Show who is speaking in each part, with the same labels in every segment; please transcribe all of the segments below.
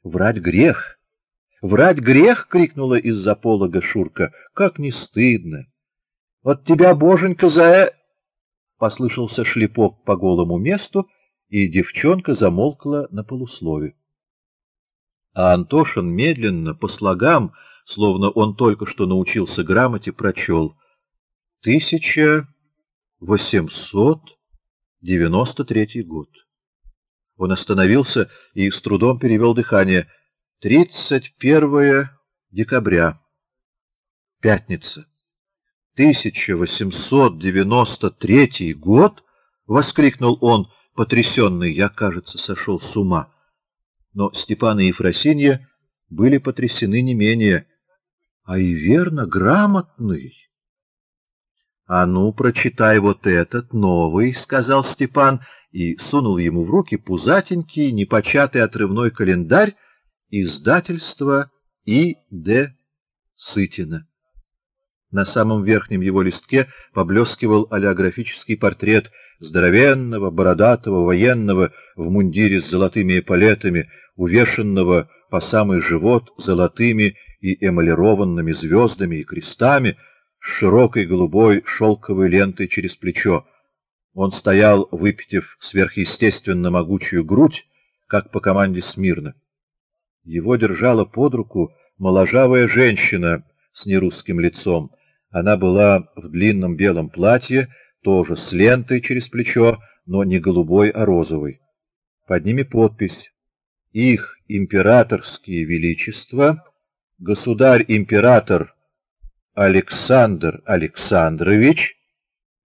Speaker 1: — Врать грех! Врать грех! — крикнула из-за полога Шурка. — Как не стыдно! Вот тебя, боженька, за... э...» Послышался шлепок по голому месту, и девчонка замолкла на полуслове. А Антошин медленно, по слогам, словно он только что научился грамоте, прочел. Тысяча восемьсот девяносто третий год. Он остановился и с трудом перевел дыхание. Тридцать первое декабря. Пятница. Тысяча восемьсот девяносто третий год? — воскликнул он, потрясенный. Я, кажется, сошел с ума. Но Степан и Ефросинья были потрясены не менее. А и верно, грамотный. — А ну, прочитай вот этот, новый, — сказал Степан, и сунул ему в руки пузатенький, непочатый отрывной календарь издательства И. Д. Сытина. На самом верхнем его листке поблескивал олеографический портрет здоровенного, бородатого, военного в мундире с золотыми эполетами, увешанного по самый живот золотыми и эмалированными звездами и крестами, с широкой голубой шелковой лентой через плечо. Он стоял, выпитив сверхъестественно могучую грудь, как по команде смирно. Его держала под руку моложавая женщина с нерусским лицом. Она была в длинном белом платье, тоже с лентой через плечо, но не голубой, а розовой. Под ними подпись «Их императорские величества, государь-император Александр Александрович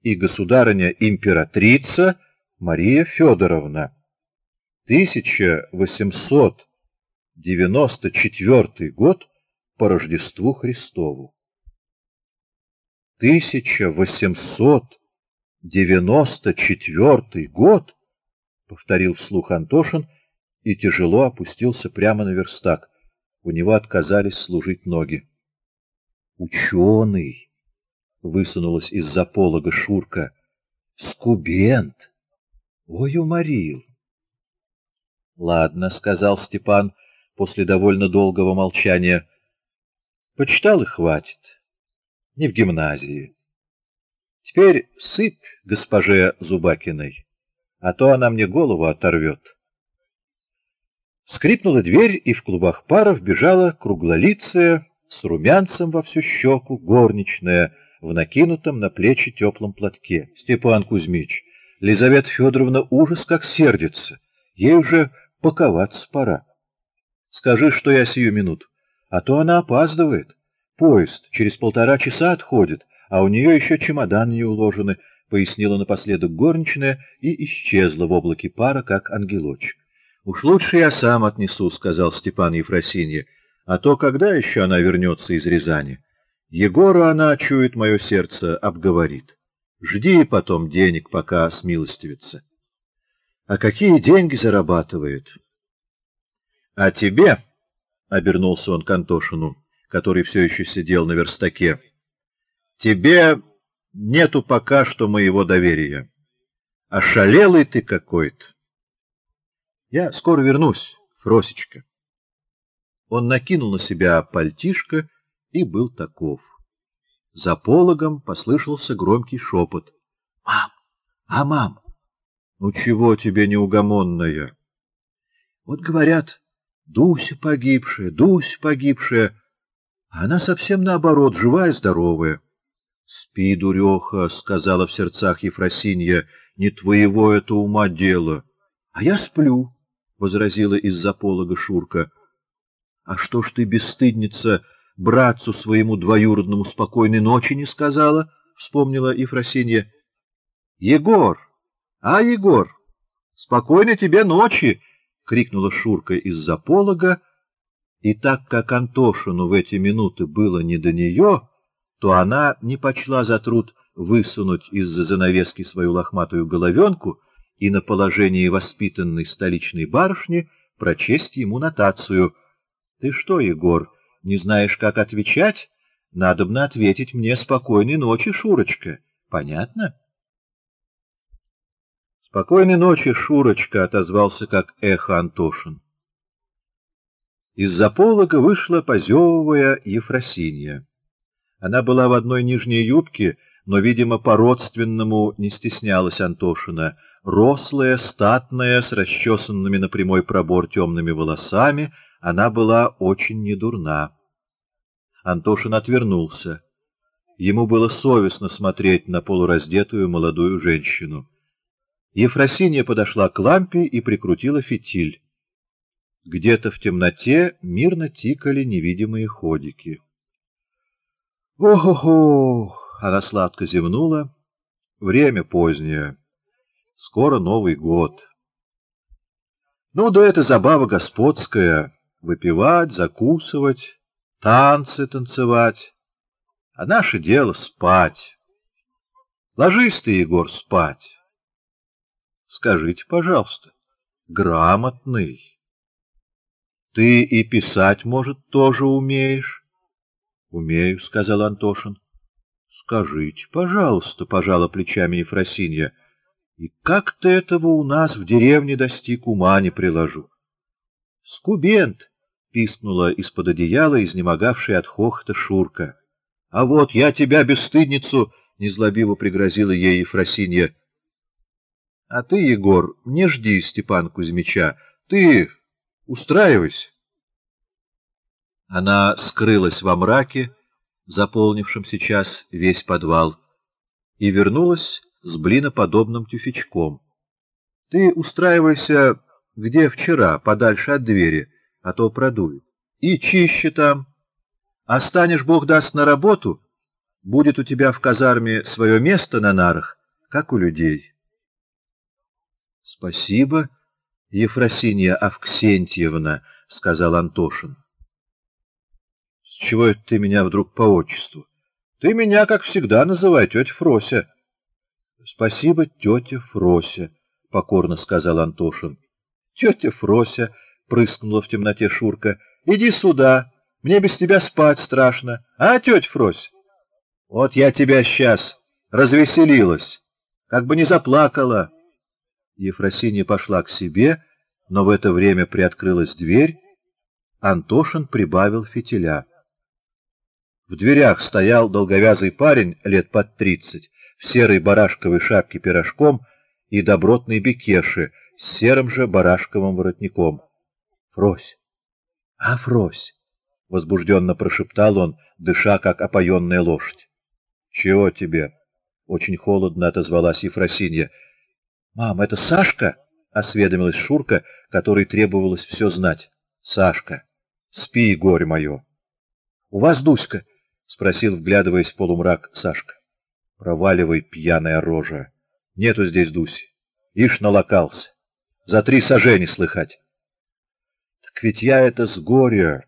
Speaker 1: и государыня-императрица Мария Федоровна. 1894 год по Рождеству Христову. 1894 год, — повторил вслух Антошин и тяжело опустился прямо на верстак. У него отказались служить ноги. «Ученый!» — высунулась из-за полога Шурка. «Скубент! Ой, уморил!» «Ладно», — сказал Степан после довольно долгого молчания. «Почитал и хватит» не в гимназии. Теперь сыпь госпоже Зубакиной, а то она мне голову оторвет. Скрипнула дверь, и в клубах пара вбежала круглолицая, с румянцем во всю щеку, горничная, в накинутом на плечи теплом платке. Степан Кузьмич, Лизавета Федоровна ужас как сердится, ей уже паковаться пора. Скажи, что я сию минуту, а то она опаздывает. Поезд через полтора часа отходит, а у нее еще чемодан не уложены, — пояснила напоследок горничная и исчезла в облаке пара, как ангелочек. — Уж лучше я сам отнесу, — сказал Степан Ефросинье, — а то когда еще она вернется из Рязани? Егора она, чует мое сердце, обговорит. Жди потом денег, пока смилостивится. А какие деньги зарабатывает? — А тебе, — обернулся он к Антошину, — который все еще сидел на верстаке. — Тебе нету пока что моего доверия. Ошалелый ты какой-то. Я скоро вернусь, Фросечка. Он накинул на себя пальтишко и был таков. За пологом послышался громкий шепот. — Мам! А, мам! Ну чего тебе неугомонная? Вот говорят, Дуся погибшая, Дуся погибшая. Она совсем наоборот, живая, здоровая. — Спи, дуреха, — сказала в сердцах Ефросинья, — не твоего это ума дело. — А я сплю, — возразила из-за полога Шурка. — А что ж ты, бесстыдница, братцу своему двоюродному спокойной ночи не сказала? — вспомнила Ефросинья. — Егор! А, Егор! Спокойной тебе ночи! — крикнула Шурка из-за полога, — и так как Антошину в эти минуты было не до нее, то она не почла за труд высунуть из-за занавески свою лохматую головенку и на положении воспитанной столичной барышни прочесть ему нотацию. — Ты что, Егор, не знаешь, как отвечать? Надобно ответить мне спокойной ночи, Шурочка. Понятно? — Спокойной ночи, Шурочка, — отозвался как эхо Антошин. Из-за полога вышла, позевывая, Ефросинья. Она была в одной нижней юбке, но, видимо, по-родственному не стеснялась Антошина. Рослая, статная, с расчесанными на прямой пробор темными волосами, она была очень недурна. Антошин отвернулся. Ему было совестно смотреть на полураздетую молодую женщину. Ефросинья подошла к лампе и прикрутила фитиль. Где-то в темноте мирно тикали невидимые ходики. «Ох-ох-ох!» — она сладко зевнула. «Время позднее. Скоро Новый год. Ну да это забава господская — выпивать, закусывать, танцы танцевать. А наше дело — спать. Ложись ты, Егор, спать. Скажите, пожалуйста, грамотный». Ты и писать, может, тоже умеешь? — Умею, — сказал Антошин. — Скажите, пожалуйста, — пожала плечами Ефросинья, — и как ты этого у нас в деревне достиг, ума не приложу? — Скубент! — пискнула из-под одеяла изнемогавшая от хохота Шурка. — А вот я тебя, бесстыдницу! — незлобиво пригрозила ей Ефросинья. — А ты, Егор, не жди Степана Кузьмича. Ты Устраивайся. Она скрылась во мраке, заполнившем сейчас весь подвал, и вернулась с блиноподобным тюфячком. Ты устраивайся, где вчера, подальше от двери, а то продует. И чище там. Останешь, Бог даст, на работу, будет у тебя в казарме свое место на нарах, как у людей. — Спасибо, — Ефросинья Авксентьевна, — сказал Антошин. — С чего это ты меня вдруг по отчеству? Ты меня, как всегда, называй тетя Фрося. — Спасибо, тетя Фрося, — покорно сказал Антошин. — Тетя Фрося, — прыскнула в темноте Шурка, — иди сюда, мне без тебя спать страшно. А, тетя Фрося? Вот я тебя сейчас развеселилась, как бы не заплакала. Ефросинья пошла к себе, но в это время приоткрылась дверь, Антошин прибавил фитиля. В дверях стоял долговязый парень лет под тридцать, в серой барашковой шапке пирожком и добротной бекеши с серым же барашковым воротником. — Фрось! А, Фрось! — возбужденно прошептал он, дыша, как опоенная лошадь. — Чего тебе? — очень холодно отозвалась Ефросинья. — Мам, это Сашка? — осведомилась Шурка, которой требовалось все знать. — Сашка, спи, горе мое. — У вас Дуська? — спросил, вглядываясь в полумрак, Сашка. — Проваливай, пьяная рожа. Нету здесь Дуси. Ишь налокался. За три сажени слыхать. — Так ведь я это с горя,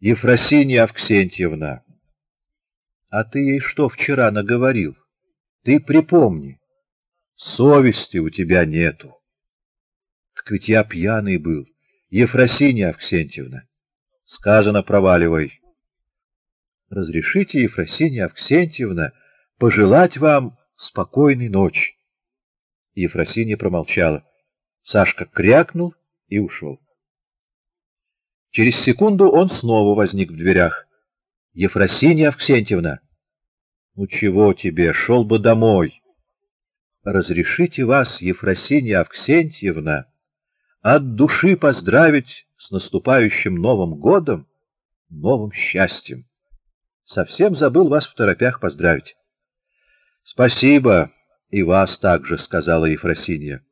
Speaker 1: Ефросинья Авксентьевна. — А ты ей что вчера наговорил? Ты припомни. — Совести у тебя нету. Так ведь я пьяный был, Ефросинья Авксентьевна. Сказано, проваливай. Разрешите, Ефросинья Авксентьевна, пожелать вам спокойной ночи. Ефросинья промолчала. Сашка крякнул и ушел. Через секунду он снова возник в дверях. — Ефросинья Авксентьевна! — Ну чего тебе, шел бы домой! — разрешите вас, Ефросинья Авксентьевна, от души поздравить с наступающим Новым годом, новым счастьем. Совсем забыл вас в торопях поздравить. — Спасибо, и вас также, — сказала Ефросинья.